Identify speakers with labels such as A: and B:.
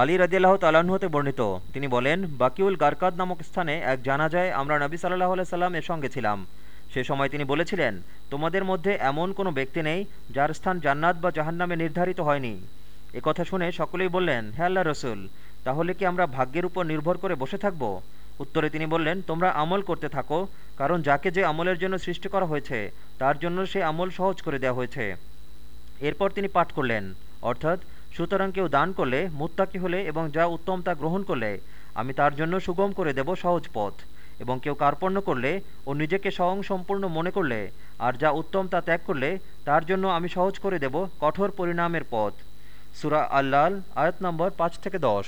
A: আলী রাজিয়াল্লাহ তালাহতে বর্ণিত। তিনি বলেন, বাকিউল গারকাদ নামক স্থানে এক জানাজায় আমরা নবী সাল্লাহ সাল্লাম এর সঙ্গে ছিলাম। সে সময় তিনি বলেছিলেন, তোমাদের মধ্যে এমন কোনো ব্যক্তি নেই যার স্থান জান্নাত বা জাহান্নামে নির্ধারিত হয়নি। এ কথা শুনে সকলেই বললেন, হে আল্লাহ রসুল, তাহলে কি আমরা ভাগ্যের উপর নির্ভর করে বসে থাকব? উত্তরে তিনি বললেন, তোমরা আমল করতে থাকো, কারণ যাকে যে আমলের জন্য সৃষ্টি করা হয়েছে, তার জন্য সে আমল সহজ করে দেওয়া হয়েছে। এরপর তিনি পাঠ করলেন, অর্থাৎ সুতরাং কেউ দান করলে, মুত্তাকি হলে এবং যা উত্তম তা গ্রহণ করলে, আমি তার জন্য সুগম করে দেব সহজ পথ। এবং কেউ কার্পণ্য করলে ও নিজেকে স্বয়ং সম্পূর্ণ মনে করলে, আর যা উত্তম তা ত্যাগ করলে, তার জন্য আমি সহজ করে দেব কঠোর পরিণামের পথ। সুরা আল্লাল, আয়াত নম্বর পাঁচ থেকে দশ।